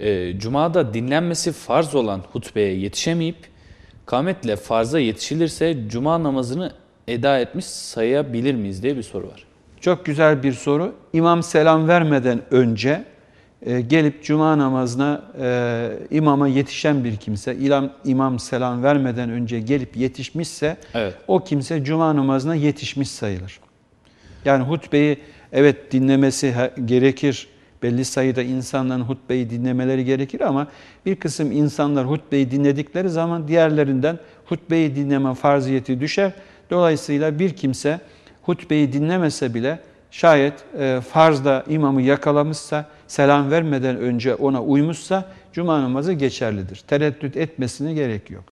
e, Cuma'da dinlenmesi farz olan hutbeye yetişemeyip kametle farza yetişilirse Cuma namazını eda etmiş sayabilir miyiz diye bir soru var. Çok güzel bir soru. İmam selam vermeden önce e, gelip cuma namazına e, imama yetişen bir kimse, imam, imam selam vermeden önce gelip yetişmişse Evet. o kimse cuma namazına yetişmiş sayılır. Yani hutbeyi evet dinlemesi gerekir. Belli sayıda insanların hutbeyi dinlemeleri gerekir ama bir kısım insanlar hutbeyi dinledikleri zaman diğerlerinden hutbeyi dinleme farziyeti düşer. Dolayısıyla bir kimse hutbeyi dinlemese bile şayet e, farzda imamı yakalamışsa, selam vermeden önce ona uymuşsa cuma namazı geçerlidir. Tereddüt etmesine gerek yok.